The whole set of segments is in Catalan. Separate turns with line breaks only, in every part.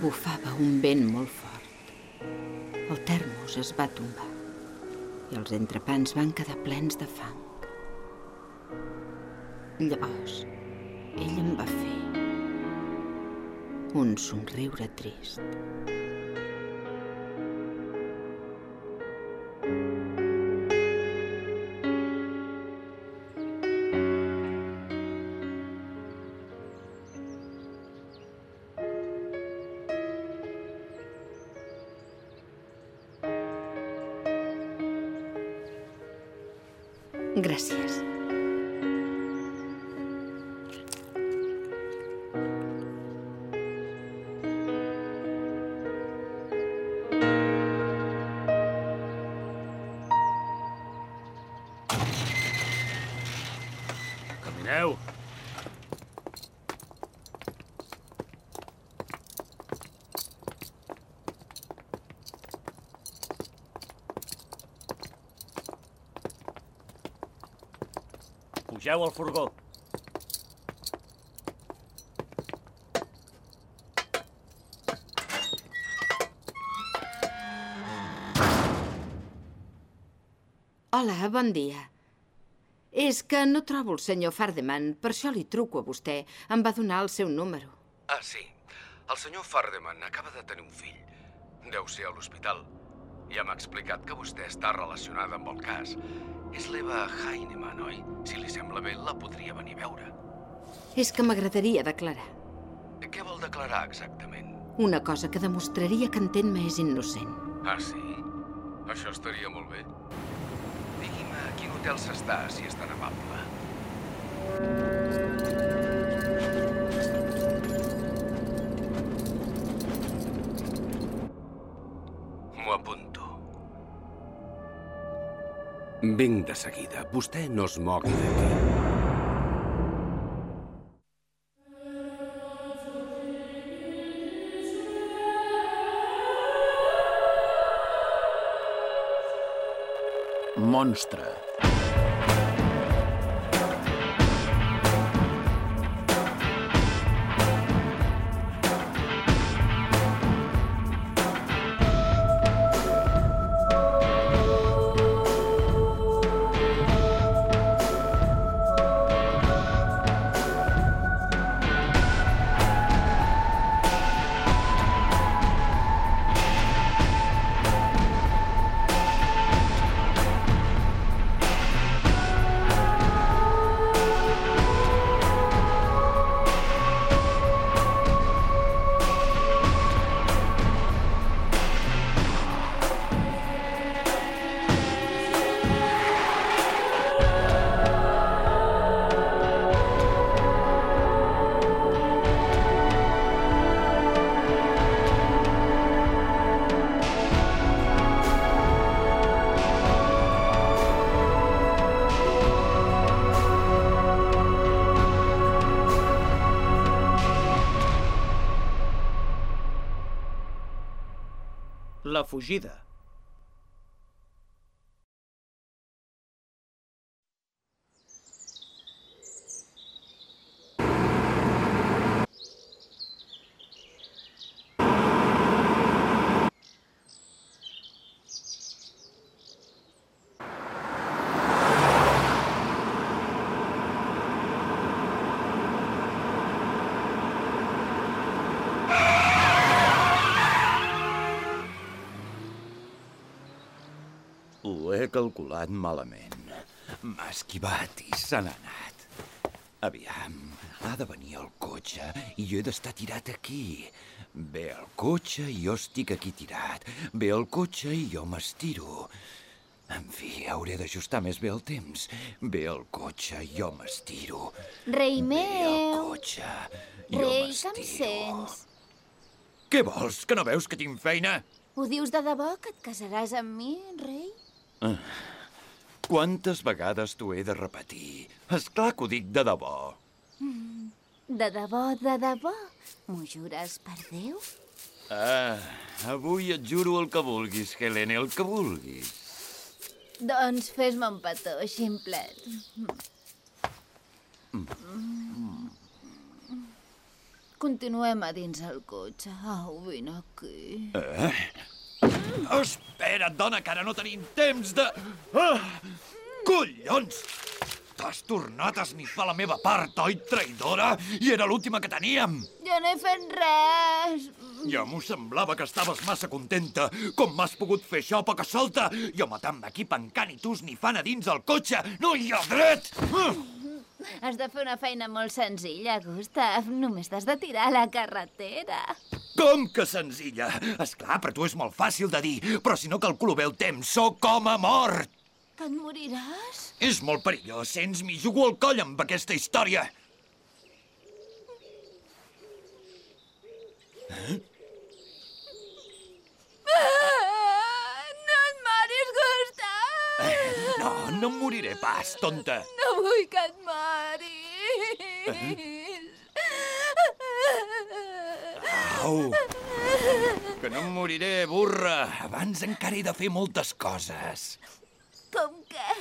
Bufava un vent molt fort. El termos es va tombar i els entrepans van quedar plens de fang. Llavors, ell em va fer un somriure trist. Gràcies.
Pugeu al furgó.
Hola, bon dia. És que no trobo el senyor Fardeman, per això li truco a vostè. Em va donar el seu número.
Ah, sí. El senyor Fardeman acaba de tenir un fill. Deu ser a l'hospital. Ja m'ha explicat que vostè està relacionada amb el cas. És l'Eva Heinemann, oi? Si li sembla bé, la podria venir a veure.
És que m'agradaria declarar.
Què vol declarar exactament?
Una cosa que demostraria que entén-me és innocent.
Ah, sí? Això estaria molt bé. Digui'm a quin hotel s'està, si és tan amable. M'ho apunto. Vinc de seguida. Vostè no es mogui d'aquí.
Monstre.
Fugida.
Ho he calculat malament. M'ha esquivat i se n'ha anat. Aviam, ha de venir el cotxe i jo he d'estar tirat aquí. Ve el cotxe i jo estic aquí tirat. Ve el cotxe i jo m'estiro. En fi, hauré d'ajustar més bé el temps. Ve el cotxe i jo m'estiro.
Rei
Ve el
meu,
cotxe, jo
rei, que em sents?
Què vols? Que no veus que tinc feina?
Ho dius de debò que et casaràs amb mi, rei?
Quantes vegades t'ho he de repetir? És clar que ho dic de debò.
De debò, de debò? M'ho jures per Déu?
Ah, avui et juro el que vulguis, Helene, el que vulguis.
Doncs fes-me un petó, ximplet. continuem a dins el cotxe. Au, vine aquí.
Eh? Espera't, dona, que ara no tenim temps de... Ah! Collons! T'has tornat a esnifar la meva part, oi, traïdora? I era l'última que teníem!
Jo no he fet res.
Ja m'ho semblava que estaves massa contenta. Com m'has pogut fer això, poca solta? Jo matant-me aquí pencant i tu esnifant a dins el cotxe. No hi ha dret! Ah!
Has de fer una feina molt senzilla, Gustav. Només t'has de tirar a la carretera.
Com que senzilla? És clar, per tu és molt fàcil de dir, però si no calculo bé el temps, sóc com a mort.
Que et moriràs?
És molt perillós, sents? M'hi jugo al coll amb aquesta història.
Ah, no et moris, Gustav!
No, no em moriré pas, tonta.
No vull que et moris.
Au! Que no em moriré, burra. Abans encara he de fer moltes coses.
Com què?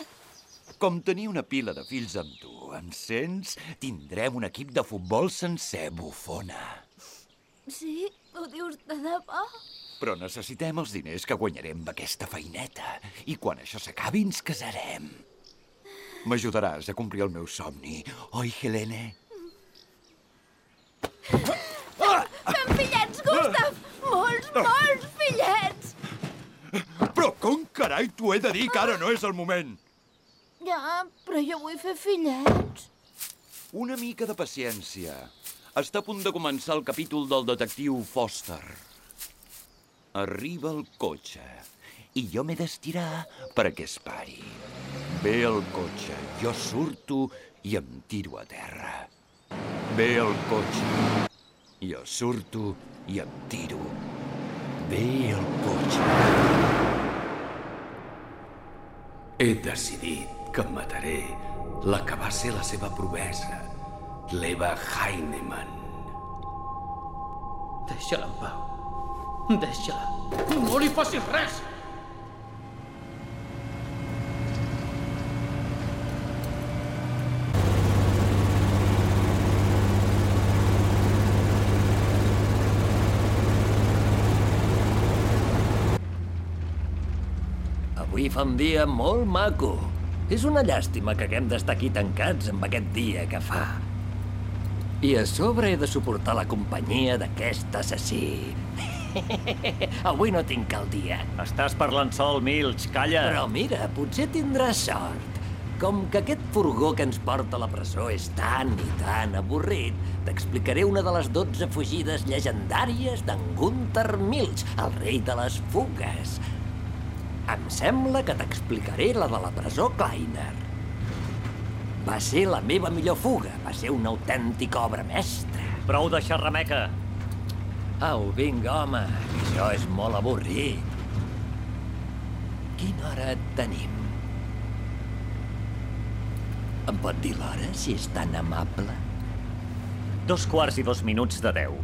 Com tenir una pila de fills amb tu, em sents? Tindrem un equip de futbol sencer, bufona.
Sí? Ho dius de debò?
Però necessitem els diners que guanyarem d'aquesta feineta. I quan això s'acabi, ens casarem. M'ajudaràs a complir el meu somni, oi, Helene?
Fem fillets, Gustav! Molts, molts fillets!
Però com carai t'ho he de dir que ara no és el moment?
Ja, però jo vull fer fillets.
Una mica de paciència. Està a punt de començar el capítol del detectiu Foster. Arriba el cotxe i jo m'he d'estirar perquè es pari. Ve el cotxe, jo surto i em tiro a terra. Ve el cotxe, jo surto i em tiro. Ve el cotxe.
He decidit que mataré la que va ser la seva promesa, l'Eva Heinemann.
Deixa-la en pau. Deixa-la. No li facis res!
Avui fa un dia molt maco. És una llàstima que haguem d'estar aquí tancats amb aquest dia que fa. I a sobre he de suportar la companyia d'aquest assassí. Avui no tinc el dia.
Estàs parlant sol, Milch, calla.
Però mira, potser tindràs sort. Com que aquest furgó que ens porta a la presó és tan i tan avorrit, t'explicaré una de les 12 fugides llegendàries d'en Gunther Milch, el rei de les fugues. Em sembla que t'explicaré la de la presó Kleiner. Va ser la meva millor fuga. Va ser una autèntica obra mestra.
Prou de xerrameca.
Au, vinga, home, això és molt avorrit. Quina hora tenim? Em pot dir l'hora, si és tan amable?
Dos quarts i dos minuts de deu.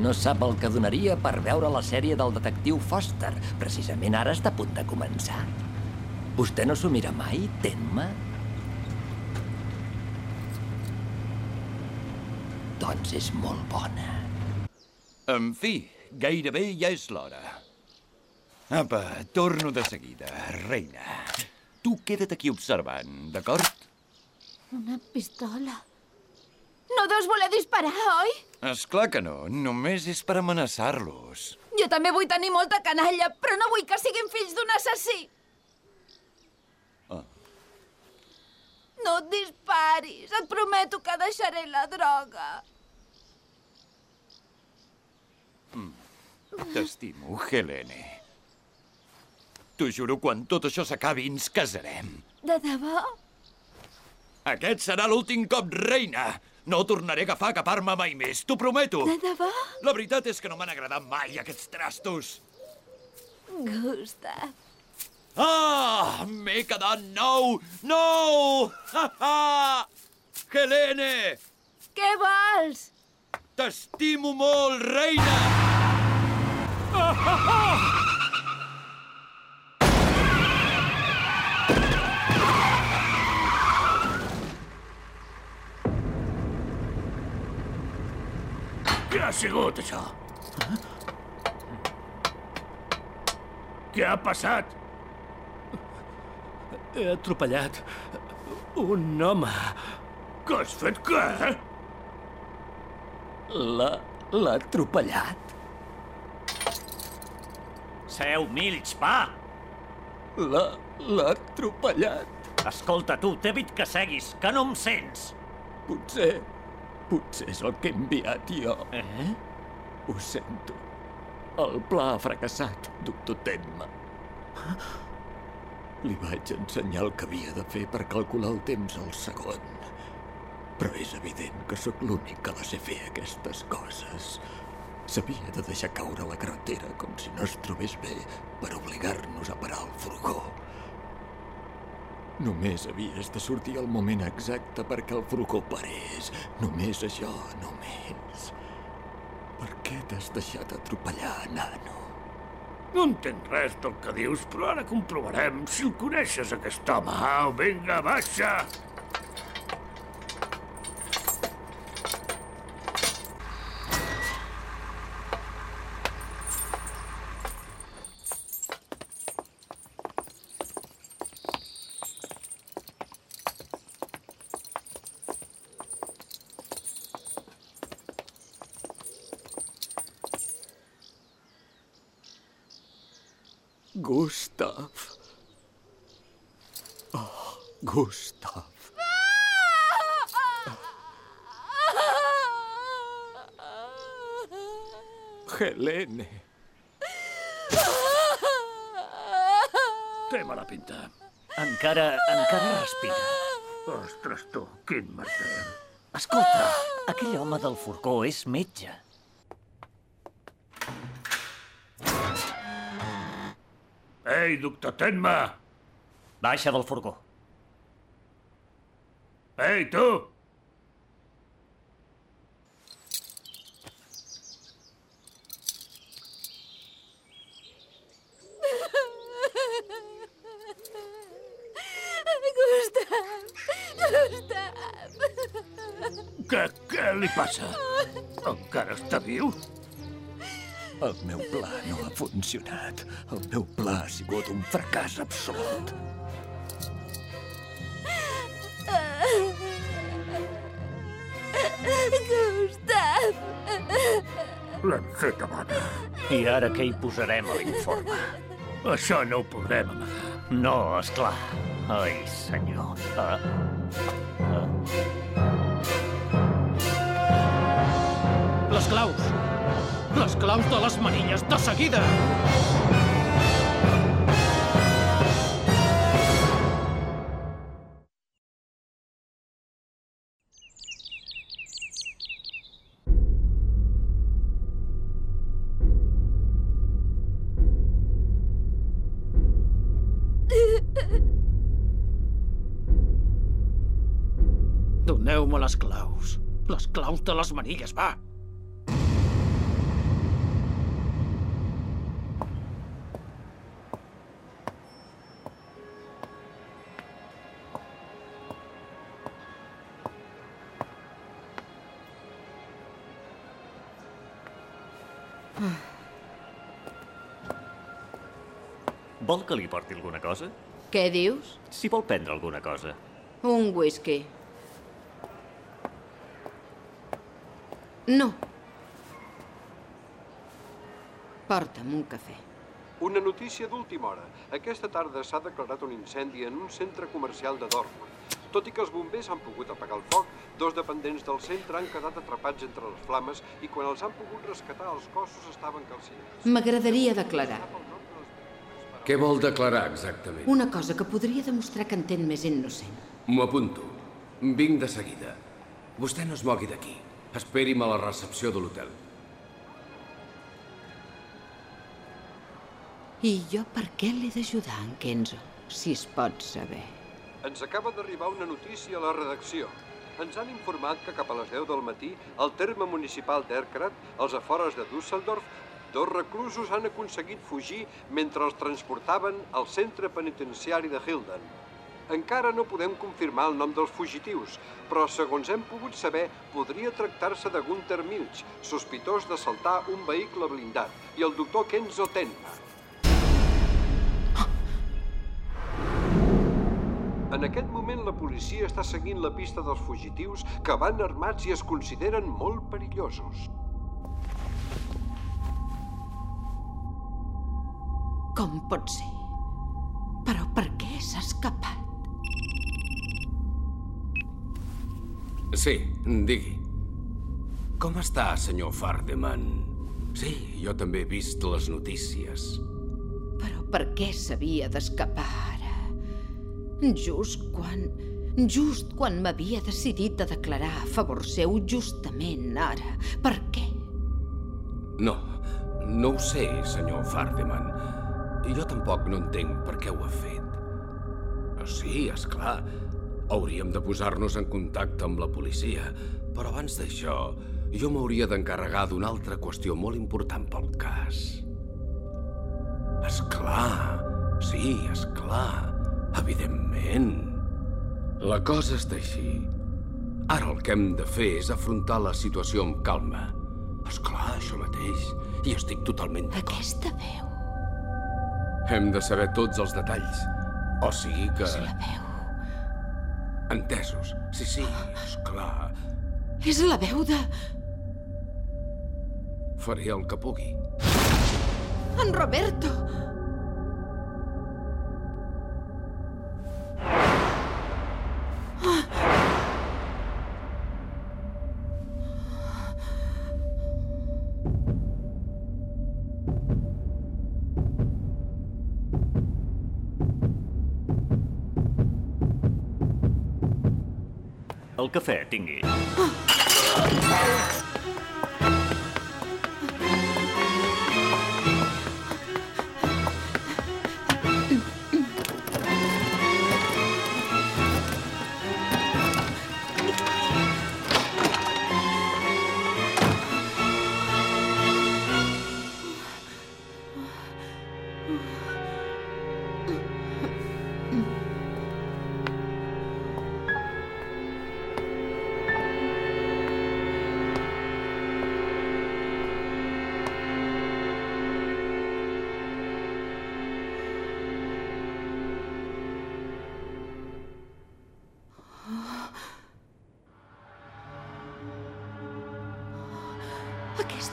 No sap el que donaria per veure la sèrie del detectiu Foster. Precisament ara està a punt de començar. Vostè no s'ho mira mai, Tenma? Doncs és molt bona.
En fi, gairebé ja és l'hora. Apa, torno de seguida, reina. Tu queda't aquí observant, d'acord?
Una pistola. No deus voler disparar, oi?
És clar que no, només és per amenaçar-los.
Jo també vull tenir molta canalla, però no vull que siguin fills d'un assassí.
Ah.
No et disparis. Et prometo que deixaré la droga.
T'estimo, Helene. T'ho juro, quan tot això s'acabi, ens casarem.
De debò?
Aquest serà l'últim cop, reina. No tornaré a agafar a capar-me mai més, t'ho prometo.
De debò?
La veritat és que no m'han agradat mai aquests trastos.
Gustav.
Ah! M'he quedat nou! Nou! Ha, ha! Helene!
Què vols?
T'estimo molt, reina!
ha sigut, això? Què ha passat?
He atropellat un home.
Que has fet què?
L'ha... l'ha atropellat.
Seu, Milch, va!
L'ha... l'ha atropellat.
Escolta, tu, t'he dit que seguis, que no em sents.
Potser... potser és el que he enviat jo.
Eh?
Ho sento. El pla ha fracassat, doctor Tenma. Li vaig ensenyar el que havia de fer per calcular el temps al segon. Però és evident que sóc l'únic que la sé fer aquestes coses. S'havia de deixar caure la carretera com si no es trobés bé per obligar-nos a parar el furgó. Només havies de sortir al moment exacte perquè el furgó parés. Només això, només. Per què t'has deixat atropellar, nano?
No entenc res del que dius, però ara comprovarem si el coneixes, aquest home. Au, vinga, baixa!
Gustav. Oh, Gustav. Helene.
Té mala pinta.
Encara, encara respira.
Ostres, tu, quin merder.
Escolta, aquell home del furgó és metge.
Ei, doctor Tenma!
Baixa del furgó.
Ei, tu!
Gustav! Gustav!
Què, què li passa? Encara està viu?
El meu pla no ha funcionat. El meu pla ha sigut un fracàs absolut.
Gustav!
L'hem fet amana.
I ara què hi posarem a l'informe?
Això no ho podrem amagar.
No, és clar. Ai, senyor. Ah,
claus! Les claus de les manilles, de seguida! Doneu-me les claus. Les claus de les manilles, va!
Vol que li porti alguna cosa?
Què dius?
Si vol prendre alguna cosa.
Un whisky. No. Porta'm un cafè.
Una notícia d'última hora. Aquesta tarda s'ha declarat un incendi en un centre comercial de Dortmund. Tot i que els bombers han pogut apagar el foc, dos dependents del centre han quedat atrapats entre les flames i quan els han pogut rescatar els cossos estaven calcinats.
M'agradaria declarar
Què vol declarar exactament?
una cosa que podria demostrar que entén més innocent.
M'ho apunto. Vinc de seguida. Vostè no es mogui d'aquí. Esperi'm a la recepció de l'hotel.
I jo per què l'he d'ajudar, en Kenzo, si es pot saber?
Ens acaba d'arribar una notícia a la redacció. Ens han informat que cap a les 10 del matí, al terme municipal d'Erkrat, als afores de Düsseldorf, dos reclusos han aconseguit fugir mentre els transportaven al centre penitenciari de Hilden. Encara no podem confirmar el nom dels fugitius, però segons hem pogut saber, podria tractar-se de Gunther Milch, sospitós d'assaltar un vehicle blindat, i el doctor Kenzo Tenma. En aquest moment la policia està seguint la pista dels fugitius que van armats i es consideren molt perillosos.
Com pot ser? Però per què s'ha escapat?
Sí, digui. Com està, senyor Fardeman? Sí, jo també he vist les notícies.
Però per què s'havia d'escapar ara? Just quan... Just quan m'havia decidit a declarar a favor seu justament ara. Per què?
No, no ho sé, senyor Fardeman. Jo tampoc no entenc per què ho ha fet. Sí, és clar. Hauríem de posar-nos en contacte amb la policia, però abans d'això, jo m'hauria d'encarregar d'una altra qüestió molt important pel cas. És clar, sí, és clar, evidentment. La cosa està així. Ara el que hem de fer és afrontar la situació amb calma. És clar, això mateix. I estic totalment d'acord.
Aquesta veu.
Hem de saber tots els detalls. O sigui que...
És la veu.
Entesos. Sí, sí, és clar.
És la veu de...
Faré el que pugui.
En Roberto!
Cafè, tingui.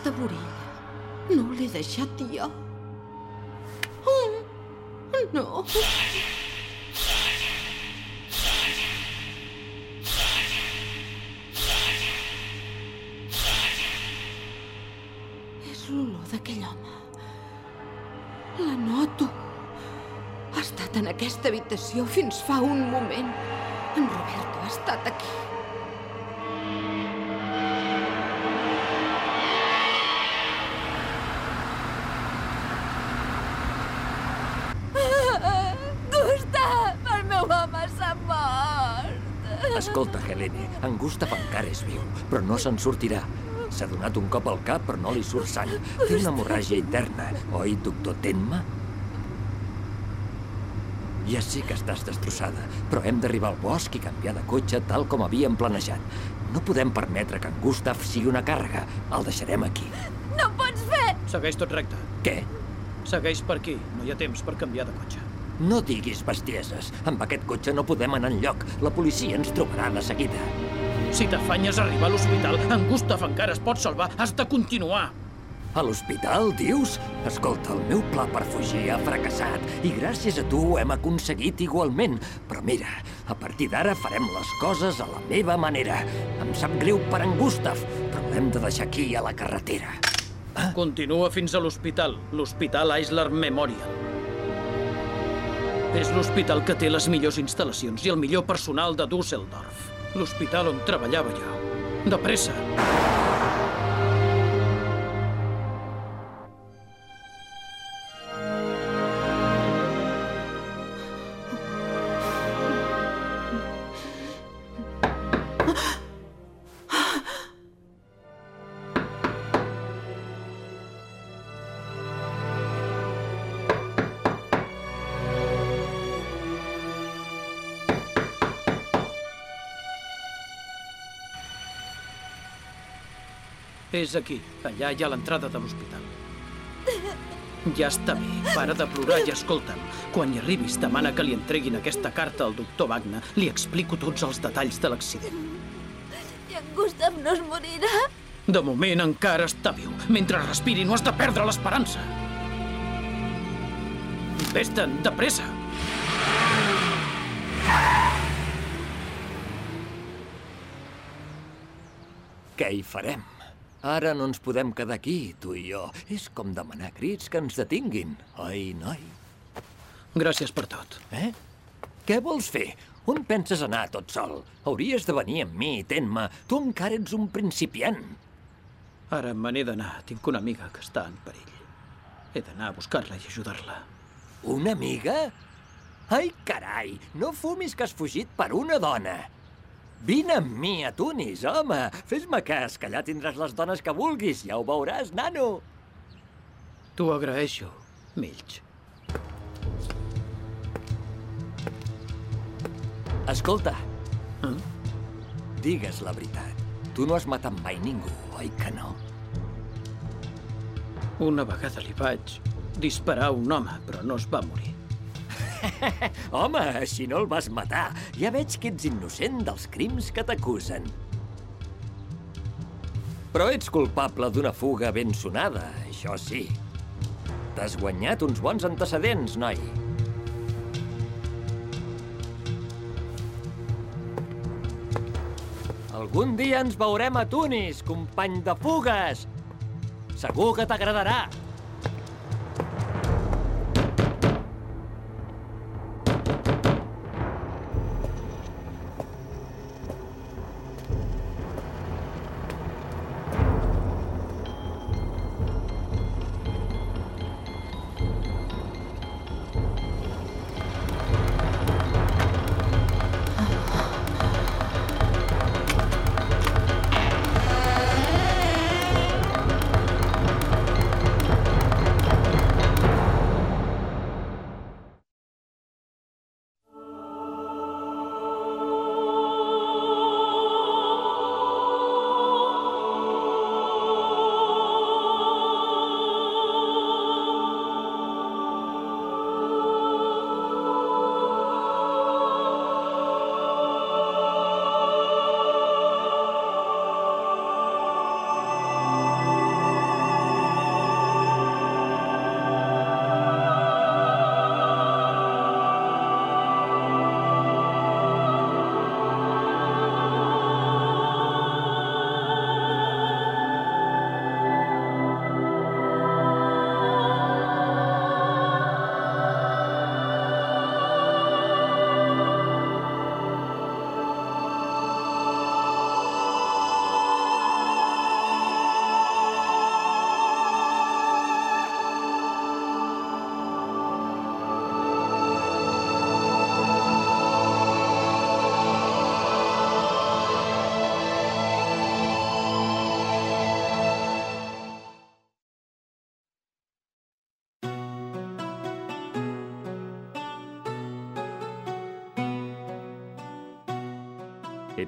Aquesta vorella no l'he deixat jo. Oh, no. És l'olor d'aquell home. La noto. Ha estat en aquesta habitació fins fa un moment. En Roberto ha estat aquí.
Gustav, el meu home s'ha mort.
Escolta, Helene, en Gustav encara és viu, però no se'n sortirà. S'ha donat un cop al cap, però no li surt sang. Té una hemorràgia interna, oi, doctor Tenma? Ja sé que estàs destrossada, però hem d'arribar al bosc i canviar de cotxe tal com havíem planejat. No podem permetre que en Gustav sigui una càrrega. El deixarem aquí.
No ho pots fer!
Segueix tot recte.
Què?
Segueix per aquí. No hi ha temps per canviar de cotxe.
No diguis bestieses. Amb aquest cotxe no podem anar enlloc. La policia ens trobarà de seguida.
Si t'afanyes a arribar a l'hospital, en Gustav encara es pot salvar. Has de continuar.
A l'hospital, dius? Escolta, el meu pla per fugir ha fracassat i gràcies a tu ho hem aconseguit igualment. Però mira, a partir d'ara farem les coses a la meva manera. Em sap greu per en Gustav, però l'hem de deixar aquí a la carretera.
Continua fins a l'hospital. L'Hospital Eisler Memorial. És l'hospital que té les millors instal·lacions i el millor personal de Düsseldorf. L'hospital on treballava jo. De pressa. És aquí. Allà hi ha l'entrada de l'hospital. Ja està bé. Para de plorar i escolta'm. Quan hi arribis, demana que li entreguin aquesta carta al doctor Wagner. Li explico tots els detalls de l'accident.
I en Gustav no es morirà?
De moment encara està viu. Mentre respiri no has de perdre l'esperança. Vés-te'n, de pressa.
Què hi farem? Ara no ens podem quedar aquí, tu i jo. És com demanar crits que ens detinguin. Oi, noi?
Gràcies per tot.
Eh? Què vols fer? On penses anar tot sol? Hauries de venir amb mi, ten-me. Tu encara ets un principiant.
Ara me n'he d'anar. Tinc una amiga que està en perill. He d'anar a buscar-la i ajudar-la.
Una amiga? Ai, carai! No fumis que has fugit per una dona. Vine amb mi a Tunis, home. Fes-me cas, que allà tindràs les dones que vulguis. Ja ho veuràs, nano.
T'ho agraeixo, Milch.
Escolta.
Eh?
Digues la veritat. Tu no has matat mai ningú, oi que no?
Una vegada li vaig disparar un home, però no es va morir.
Home, si no el vas matar, ja veig que ets innocent dels crims que t'acusen. Però ets culpable d'una fuga ben sonada, això sí. T'has guanyat uns bons antecedents, noi. Algun dia ens veurem a Tunis, company de fugues. Segur que t'agradarà.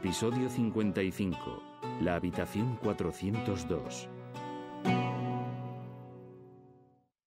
Episodio 55. La habitación 402.